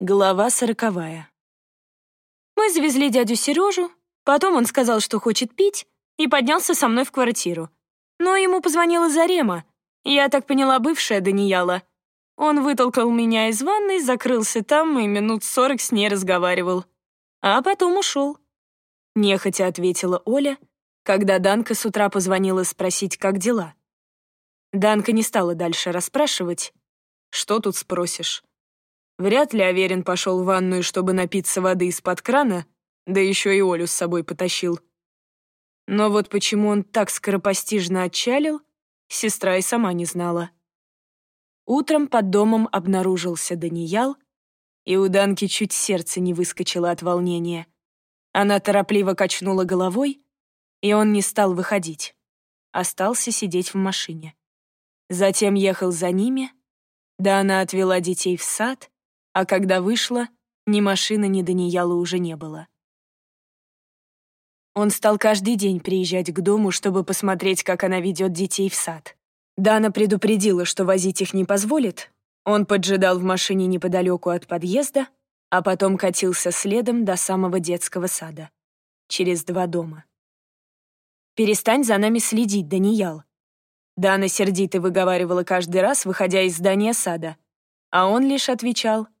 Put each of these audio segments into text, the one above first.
Глава сороковая. Мы завезли дядю Сережу, потом он сказал, что хочет пить, и поднялся со мной в квартиру. Но ему позвонила Зарема, я так поняла, бывшая Данияла. Он вытолкал меня из ванной, закрылся там и минут сорок с ней разговаривал. А потом ушел. Нехотя ответила Оля, когда Данка с утра позвонила спросить, как дела. Данка не стала дальше расспрашивать. «Что тут спросишь?» Вряд ли Аверин пошел в ванную, чтобы напиться воды из-под крана, да еще и Олю с собой потащил. Но вот почему он так скоропостижно отчалил, сестра и сама не знала. Утром под домом обнаружился Даниял, и у Данки чуть сердце не выскочило от волнения. Она торопливо качнула головой, и он не стал выходить. Остался сидеть в машине. Затем ехал за ними, да она отвела детей в сад, а когда вышла, ни машины, ни Даниэла уже не было. Он стал каждый день приезжать к дому, чтобы посмотреть, как она ведет детей в сад. Дана предупредила, что возить их не позволит. Он поджидал в машине неподалеку от подъезда, а потом катился следом до самого детского сада. Через два дома. «Перестань за нами следить, Даниял». Дана сердито выговаривала каждый раз, выходя из здания сада. А он лишь отвечал —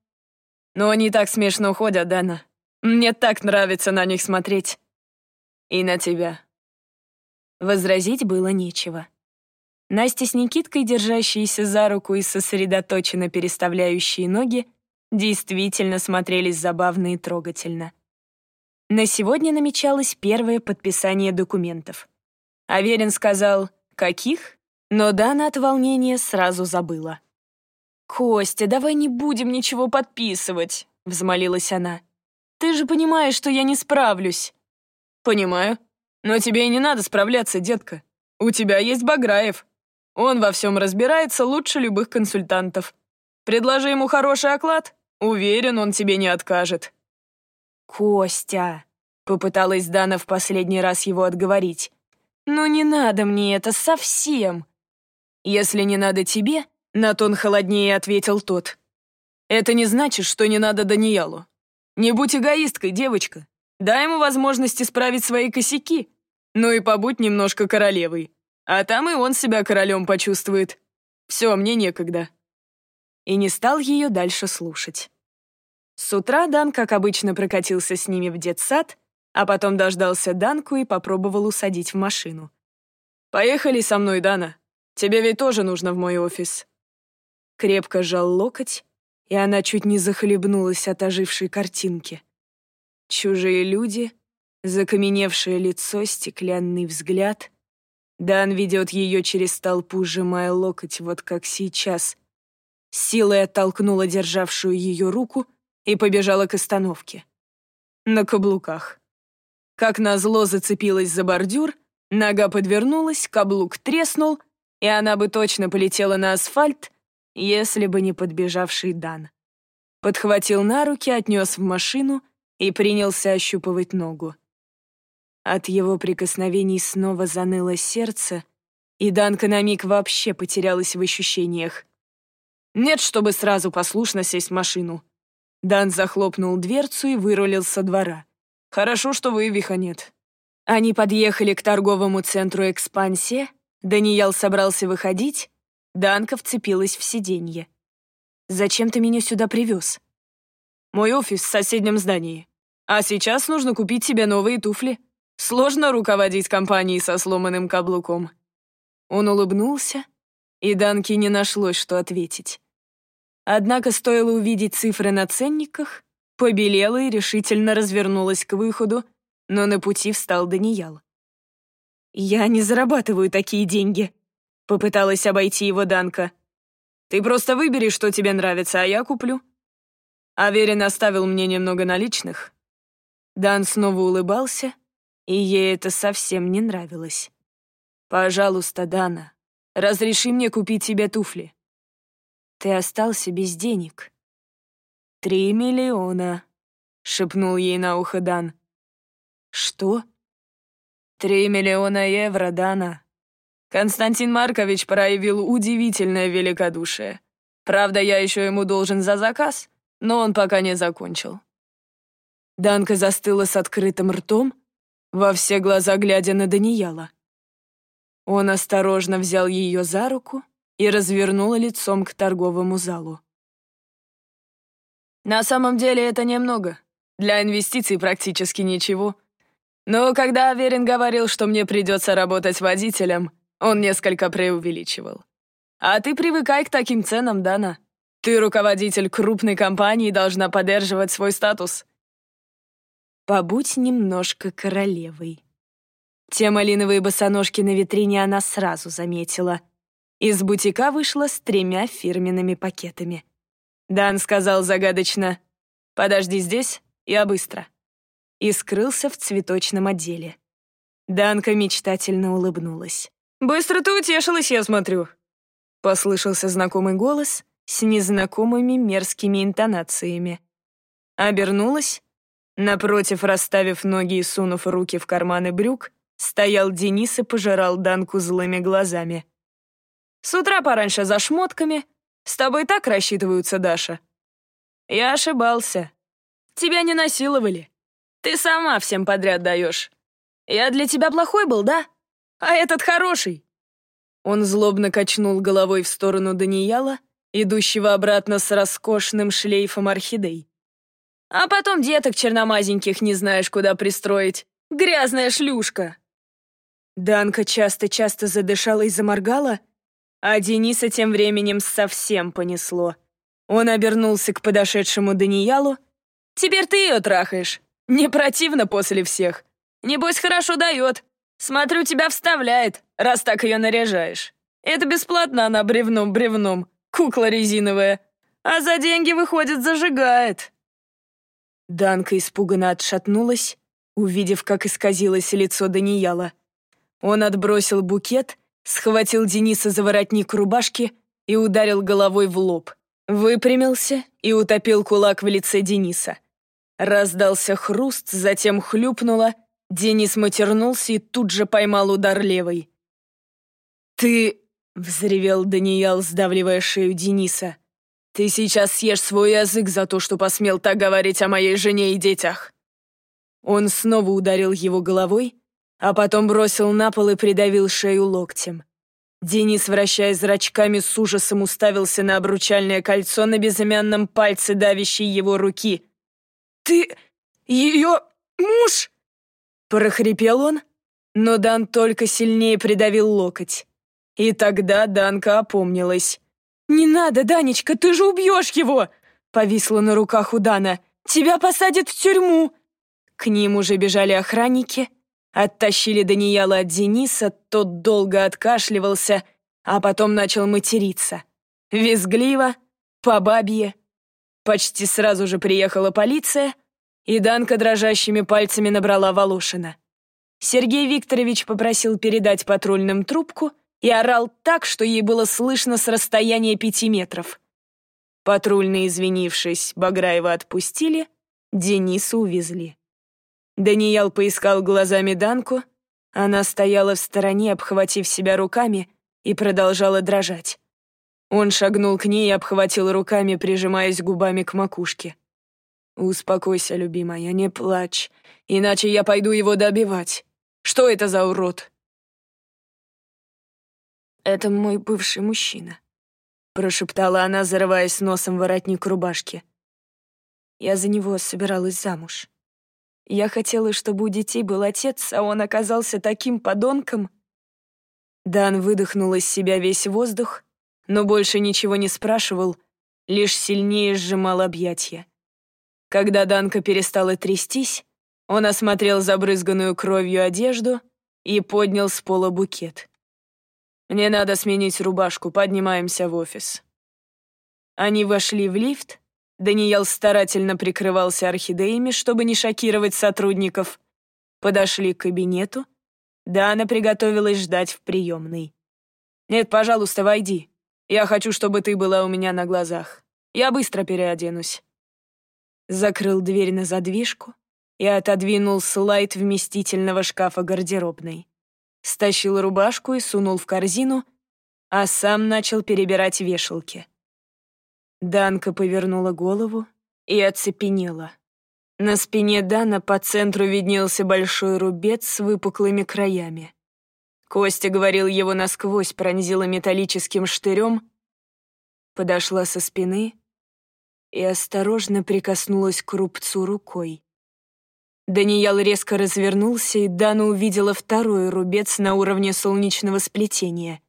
но они так смешно ходят, Дана. Мне так нравится на них смотреть. И на тебя. Возразить было нечего. Настя с Никиткой, держащиеся за руку и сосредоточенно переставляющие ноги, действительно смотрелись забавно и трогательно. На сегодня намечалось первое подписание документов. Аверин сказал «каких?», но Дана от волнения сразу забыла. «Костя, давай не будем ничего подписывать», — взмолилась она. «Ты же понимаешь, что я не справлюсь». «Понимаю. Но тебе и не надо справляться, детка. У тебя есть Баграев. Он во всем разбирается лучше любых консультантов. Предложи ему хороший оклад, уверен, он тебе не откажет». «Костя», — попыталась Дана в последний раз его отговорить. «Ну не надо мне это совсем. Если не надо тебе, на тон холоднее ответил тот. «Это не значит, что не надо Даниэлу. Не будь эгоисткой, девочка. Дай ему возможность исправить свои косяки. Ну и побудь немножко королевой. А там и он себя королем почувствует. Все, мне некогда». И не стал ее дальше слушать. С утра Дан, как обычно, прокатился с ними в детсад, а потом дождался Данку и попробовал усадить в машину. «Поехали со мной, Дана. Тебе ведь тоже нужно в мой офис крепко сжал локоть, и она чуть не захлебнулась от ожившей картинки. Чужие люди, закаменевшее лицо, стеклянный взгляд. Дан ведет ее через толпу, сжимая локоть, вот как сейчас. силой оттолкнула державшую ее руку и побежала к остановке. На каблуках. Как назло зацепилась за бордюр, нога подвернулась, каблук треснул, и она бы точно полетела на асфальт, если бы не подбежавший Дан. Подхватил на руки, отнес в машину и принялся ощупывать ногу. От его прикосновений снова заныло сердце, и Данка на миг вообще потерялась в ощущениях. Нет, чтобы сразу послушно сесть в машину. Дан захлопнул дверцу и вырулил со двора. Хорошо, что вывиха нет. Они подъехали к торговому центру «Экспансия», Даниэл собрался выходить, Данка вцепилась в сиденье. «Зачем ты меня сюда привез?» «Мой офис в соседнем здании. А сейчас нужно купить себе новые туфли. Сложно руководить компанией со сломанным каблуком». Он улыбнулся, и Данке не нашлось, что ответить. Однако стоило увидеть цифры на ценниках, побелела и решительно развернулась к выходу, но на пути встал Даниял. «Я не зарабатываю такие деньги», Попыталась обойти его Данка. «Ты просто выбери, что тебе нравится, а я куплю». Аверин оставил мне немного наличных. Дан снова улыбался, и ей это совсем не нравилось. «Пожалуйста, Дана, разреши мне купить тебе туфли». «Ты остался без денег». «Три миллиона», — шепнул ей на ухо Дан. «Что?» «Три миллиона евро, Дана», Константин Маркович проявил удивительное великодушие. Правда, я еще ему должен за заказ, но он пока не закончил». Данка застыла с открытым ртом, во все глаза глядя на Даниэла. Он осторожно взял ее за руку и развернул лицом к торговому залу. «На самом деле это немного. Для инвестиций практически ничего. Но когда Аверин говорил, что мне придется работать водителем, он несколько преувеличивал. А ты привыкай к таким ценам, Дана. Ты руководитель крупной компании и должна поддерживать свой статус. Побудь немножко королевой. Те малиновые босоножки на витрине она сразу заметила. Из бутика вышла с тремя фирменными пакетами. Дан сказал загадочно «Подожди здесь, я быстро» и скрылся в цветочном отделе. Данка мечтательно улыбнулась. «Быстро ты утешилась, я смотрю», — послышался знакомый голос с незнакомыми мерзкими интонациями. Обернулась. Напротив, расставив ноги и сунув руки в карманы брюк, стоял Денис и пожирал Данку злыми глазами. «С утра пораньше за шмотками. С тобой так рассчитываются, Даша?» «Я ошибался. Тебя не насиловали. Ты сама всем подряд даешь. Я для тебя плохой был, да?» А этот хороший!» Он злобно качнул головой в сторону Данияла, идущего обратно с роскошным шлейфом орхидей. «А потом деток черномазеньких не знаешь, куда пристроить. Грязная шлюшка!» Данка часто-часто задышала и заморгала, а Дениса тем временем совсем понесло. Он обернулся к подошедшему Даниялу. «Теперь ты ее трахаешь. Не противно после всех. Небось, хорошо дает. Смотрю, тебя вставляет, раз так ее наряжаешь. Это бесплатно она бревном-бревном, кукла резиновая. А за деньги, выходит, зажигает». Данка испуганно отшатнулась, увидев, как исказилось лицо Данияла. Он отбросил букет, схватил Дениса за воротник рубашки и ударил головой в лоб. Выпрямился и утопил кулак в лице Дениса. Раздался хруст, затем хлюпнуло — Денис матернулся и тут же поймал удар левой. «Ты...» — взревел Даниэл, сдавливая шею Дениса. «Ты сейчас съешь свой язык за то, что посмел так говорить о моей жене и детях». Он снова ударил его головой, а потом бросил на пол и придавил шею локтем. Денис, вращая зрачками, с ужасом уставился на обручальное кольцо на безымянном пальце давящей его руки. «Ты... ее... муж?» Прохрипел он, но Дан только сильнее придавил локоть. И тогда Данка опомнилась. «Не надо, Данечка, ты же убьешь его!» Повисла на руках у Дана. «Тебя посадят в тюрьму!» К ним уже бежали охранники, оттащили Даниэла от Дениса, тот долго откашливался, а потом начал материться. Визгливо, по бабье. Почти сразу же приехала полиция — и Данка дрожащими пальцами набрала Волошина. Сергей Викторович попросил передать патрульным трубку и орал так, что ей было слышно с расстояния пяти метров. Патрульные, извинившись, Баграева отпустили, Дениса увезли. Даниэл поискал глазами Данку, она стояла в стороне, обхватив себя руками, и продолжала дрожать. Он шагнул к ней и обхватил руками, прижимаясь губами к макушке. «Успокойся, любимая, не плачь, иначе я пойду его добивать. Что это за урод?» «Это мой бывший мужчина», — прошептала она, зарываясь носом в воротник рубашки. «Я за него собиралась замуж. Я хотела, чтобы у детей был отец, а он оказался таким подонком». Дан выдохнул из себя весь воздух, но больше ничего не спрашивал, лишь сильнее сжимал объятья. Когда Данка перестала трястись, он осмотрел забрызганную кровью одежду и поднял с пола букет. «Мне надо сменить рубашку, поднимаемся в офис». Они вошли в лифт, Даниэл старательно прикрывался орхидеями, чтобы не шокировать сотрудников. Подошли к кабинету. Дана приготовилась ждать в приемной. «Нет, пожалуйста, войди. Я хочу, чтобы ты была у меня на глазах. Я быстро переоденусь» закрыл дверь на задвижку и отодвинул слайд вместительного шкафа гардеробной. Стащил рубашку и сунул в корзину, а сам начал перебирать вешалки. Данка повернула голову и оцепенела. На спине Дана по центру виднелся большой рубец с выпуклыми краями. Костя говорил его насквозь, пронзила металлическим штырем, подошла со спины и осторожно прикоснулась к рубцу рукой. Даниэл резко развернулся, и Дана увидела второй рубец на уровне солнечного сплетения.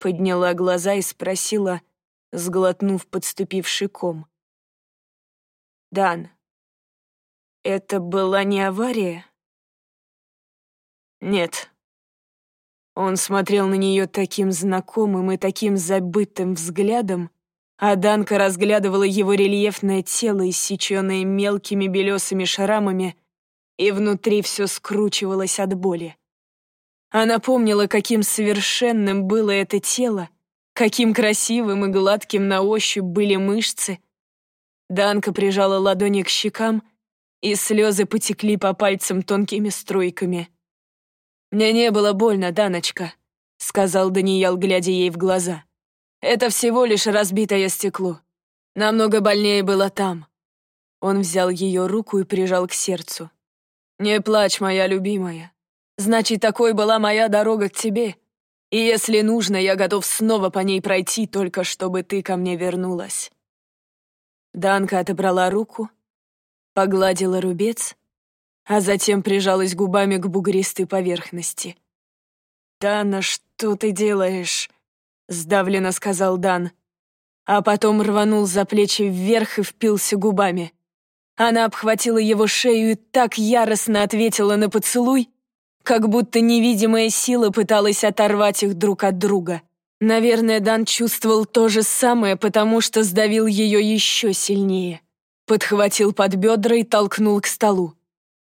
Подняла глаза и спросила, сглотнув подступивший ком. «Дан, это была не авария?» «Нет». Он смотрел на нее таким знакомым и таким забытым взглядом, а Данка разглядывала его рельефное тело, иссеченное мелкими белесыми шрамами, и внутри все скручивалось от боли. Она помнила, каким совершенным было это тело, каким красивым и гладким на ощупь были мышцы. Данка прижала ладони к щекам, и слезы потекли по пальцам тонкими струйками. «Мне не было больно, Даночка», — сказал Даниэл, глядя ей в глаза. Это всего лишь разбитое стекло. Намного больнее было там. Он взял ее руку и прижал к сердцу. «Не плачь, моя любимая. Значит, такой была моя дорога к тебе. И если нужно, я готов снова по ней пройти, только чтобы ты ко мне вернулась». Данка отобрала руку, погладила рубец, а затем прижалась губами к бугристой поверхности. «Дана, что ты делаешь?» — сдавленно сказал Дан. А потом рванул за плечи вверх и впился губами. Она обхватила его шею и так яростно ответила на поцелуй, как будто невидимая сила пыталась оторвать их друг от друга. Наверное, Дан чувствовал то же самое, потому что сдавил ее еще сильнее. Подхватил под бедра и толкнул к столу.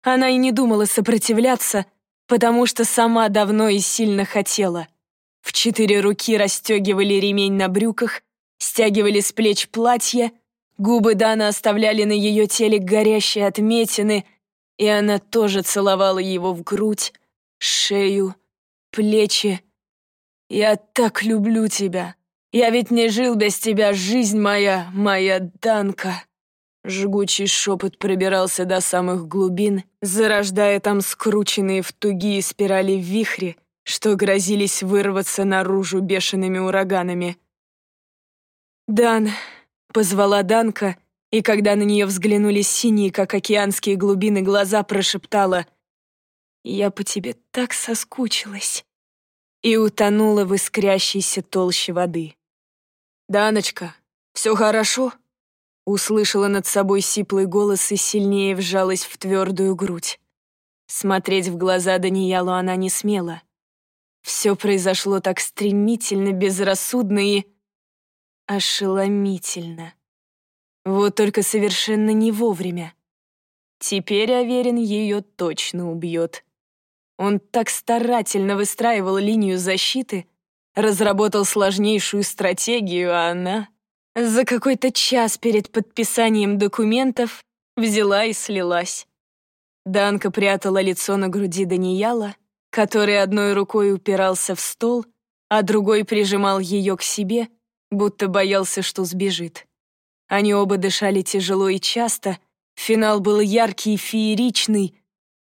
Она и не думала сопротивляться, потому что сама давно и сильно хотела — в четыре руки расстегивали ремень на брюках, стягивали с плеч платье, губы Дана оставляли на ее теле горящие отметины, и она тоже целовала его в грудь, шею, плечи. «Я так люблю тебя. Я ведь не жил без тебя, жизнь моя, моя Данка». Жгучий шепот пробирался до самых глубин, зарождая там скрученные в тугие спирали вихри, что грозились вырваться наружу бешеными ураганами. «Дан!» — позвала Данка, и когда на нее взглянули синие, как океанские глубины, глаза прошептала «Я по тебе так соскучилась!» и утонула в искрящейся толще воды. «Даночка, все хорошо?» Услышала над собой сиплый голос и сильнее вжалась в твердую грудь. Смотреть в глаза Даниялу она не смела. Все произошло так стремительно, безрассудно и... ошеломительно. Вот только совершенно не вовремя. Теперь Аверин ее точно убьет. Он так старательно выстраивал линию защиты, разработал сложнейшую стратегию, а она за какой-то час перед подписанием документов взяла и слилась. Данка прятала лицо на груди Данияла, который одной рукой упирался в стол, а другой прижимал ее к себе, будто боялся, что сбежит. Они оба дышали тяжело и часто, финал был яркий и фееричный,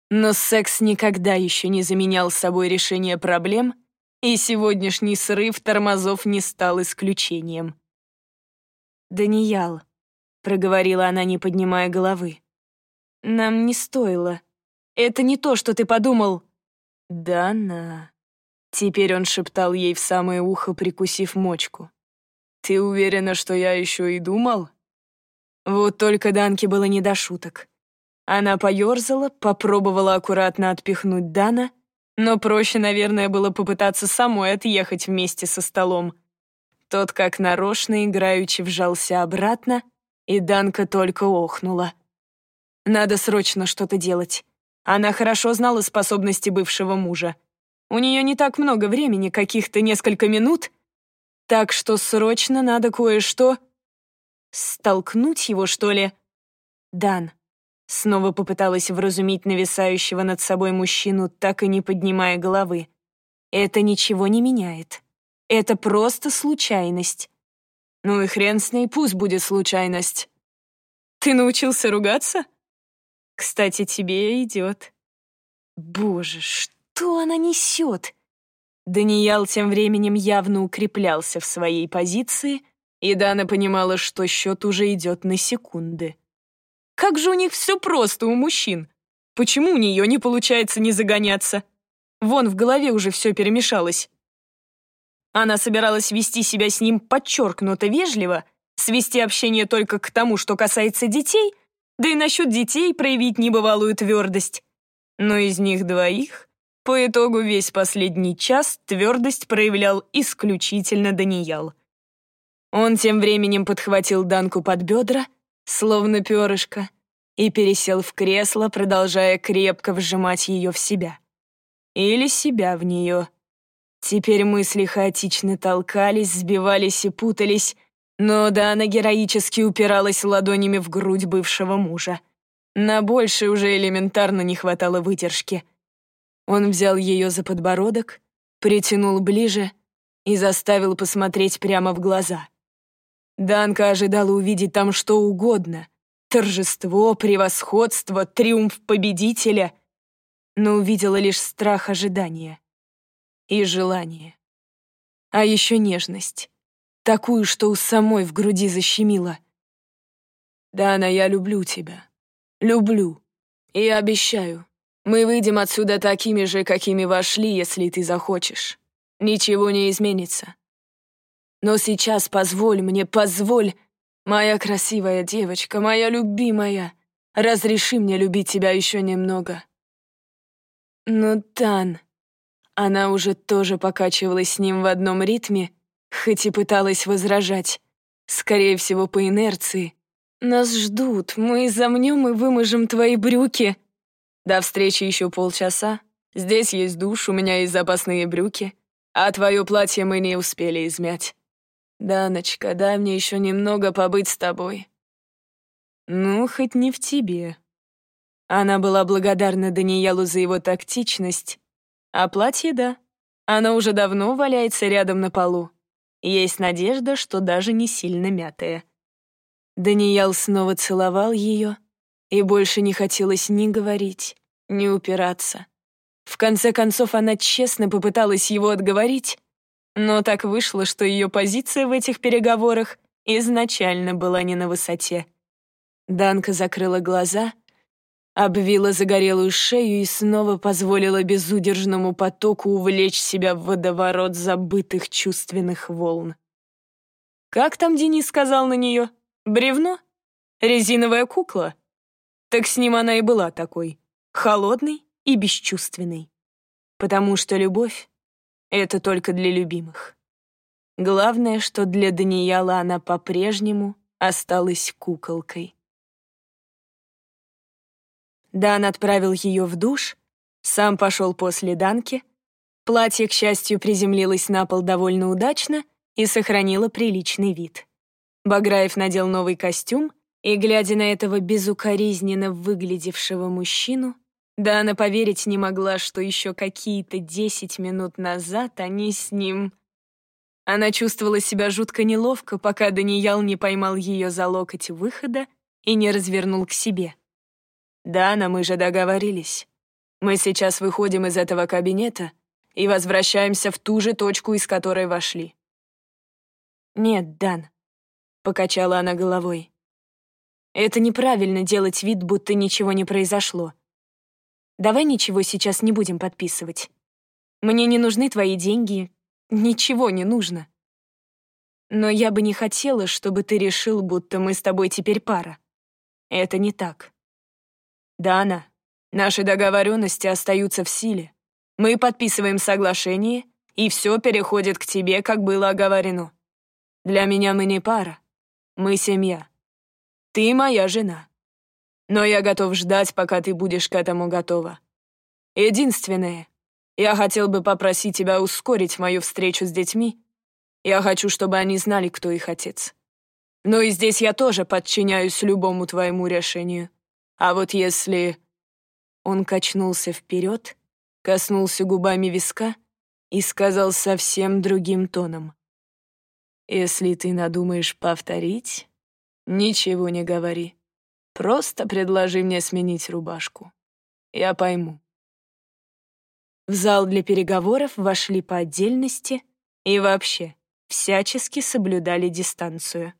но секс никогда еще не заменял собой решение проблем, и сегодняшний срыв тормозов не стал исключением. «Даниял», — проговорила она, не поднимая головы, — «нам не стоило. Это не то, что ты подумал. «Дана...» Теперь он шептал ей в самое ухо, прикусив мочку. «Ты уверена, что я еще и думал?» Вот только Данке было не до шуток. Она поерзала, попробовала аккуратно отпихнуть Дана, но проще, наверное, было попытаться самой отъехать вместе со столом. Тот, как нарочно, играючи вжался обратно, и Данка только охнула. «Надо срочно что-то делать. Она хорошо знала способности бывшего мужа. У нее не так много времени, каких-то несколько минут, так что срочно надо кое-что... Столкнуть его, что ли? Дан. Снова попыталась вразумить нависающего над собой мужчину, так и не поднимая головы. Это ничего не меняет. Это просто случайность. Ну и хрен с ней, пусть будет случайность. Ты научился ругаться? Кстати, тебе идет. Боже, что она несет? Даниял тем временем явно укреплялся в своей позиции, и Дана понимала, что счет уже идет на секунды. Как же у них все просто у мужчин? Почему у нее не получается не загоняться? Вон в голове уже все перемешалось. Она собиралась вести себя с ним подчеркнуто вежливо, свести общение только к тому, что касается детей, да и насчет детей проявить небывалую твердость. Но из них двоих, по итогу весь последний час, твердость проявлял исключительно Даниял. Он тем временем подхватил Данку под бедра, словно перышко, и пересел в кресло, продолжая крепко вжимать ее в себя. Или себя в нее. Теперь мысли хаотично толкались, сбивались и путались, но Дана героически упиралась ладонями в грудь бывшего мужа. На больше уже элементарно не хватало выдержки. Он взял ее за подбородок, притянул ближе и заставил посмотреть прямо в глаза. Данка ожидала увидеть там что угодно. Торжество, превосходство, триумф победителя. Но увидела лишь страх ожидания. И желание. А еще нежность. Такую, что у самой в груди защемило. «Дана, я люблю тебя. Люблю. И обещаю, мы выйдем отсюда такими же, какими вошли, если ты захочешь. Ничего не изменится. Но сейчас позволь мне, позволь, моя красивая девочка, моя любимая, разреши мне любить тебя еще немного. Ну, Тан... Она уже тоже покачивалась с ним в одном ритме, хоть и пыталась возражать. Скорее всего, по инерции. «Нас ждут, мы замнем и вымажем твои брюки». До встречи еще полчаса. Здесь есть душ, у меня есть запасные брюки, а твое платье мы не успели измять. «Даночка, дай мне еще немного побыть с тобой». «Ну, хоть не в тебе». Она была благодарна Даниэлу за его тактичность, а платье — да. Оно уже давно валяется рядом на полу. Есть надежда, что даже не сильно мятое. Даниэл снова целовал ее, и больше не хотелось ни говорить, ни упираться. В конце концов, она честно попыталась его отговорить, но так вышло, что ее позиция в этих переговорах изначально была не на высоте. Данка закрыла глаза, обвила загорелую шею и снова позволила безудержному потоку увлечь себя в водоворот забытых чувственных волн. Как там Денис сказал на нее? Бревно? Резиновая кукла? Так с ним она и была такой, холодной и бесчувственной. Потому что любовь это только для любимых. Главное, что для Даниэла она по-прежнему осталась куколкой. Дан отправил ее в душ, сам пошел после Данки. Платье, к счастью, приземлилось на пол довольно удачно и сохранило приличный вид. Баграев надел новый костюм, и, глядя на этого безукоризненно выглядевшего мужчину, да она поверить не могла, что еще какие-то десять минут назад они с ним... Она чувствовала себя жутко неловко, пока Даниял не поймал ее за локоть выхода и не развернул к себе. «Дана, мы же договорились. Мы сейчас выходим из этого кабинета и возвращаемся в ту же точку, из которой вошли». «Нет, Дан», — покачала она головой. «Это неправильно делать вид, будто ничего не произошло. Давай ничего сейчас не будем подписывать. Мне не нужны твои деньги, ничего не нужно. Но я бы не хотела, чтобы ты решил, будто мы с тобой теперь пара. Это не так. Дана, наши договоренности остаются в силе. Мы подписываем соглашение, и все переходит к тебе, как было оговорено. Для меня мы не пара, мы семья. Ты моя жена но я готов ждать, пока ты будешь к этому готова. Единственное, я хотел бы попросить тебя ускорить мою встречу с детьми. Я хочу, чтобы они знали, кто их отец. Но и здесь я тоже подчиняюсь любому твоему решению. А вот если...» Он качнулся вперед, коснулся губами виска и сказал совсем другим тоном. «Если ты надумаешь повторить, ничего не говори. Просто предложи мне сменить рубашку. Я пойму. В зал для переговоров вошли по отдельности и вообще всячески соблюдали дистанцию.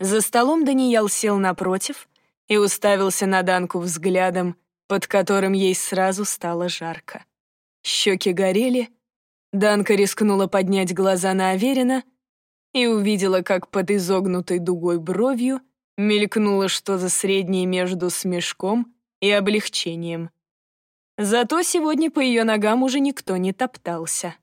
За столом Даниэл сел напротив и уставился на Данку взглядом, под которым ей сразу стало жарко. Щеки горели, Данка рискнула поднять глаза на Аверина и увидела, как под изогнутой дугой бровью мелькнуло что-то среднее между смешком и облегчением. Зато сегодня по ее ногам уже никто не топтался.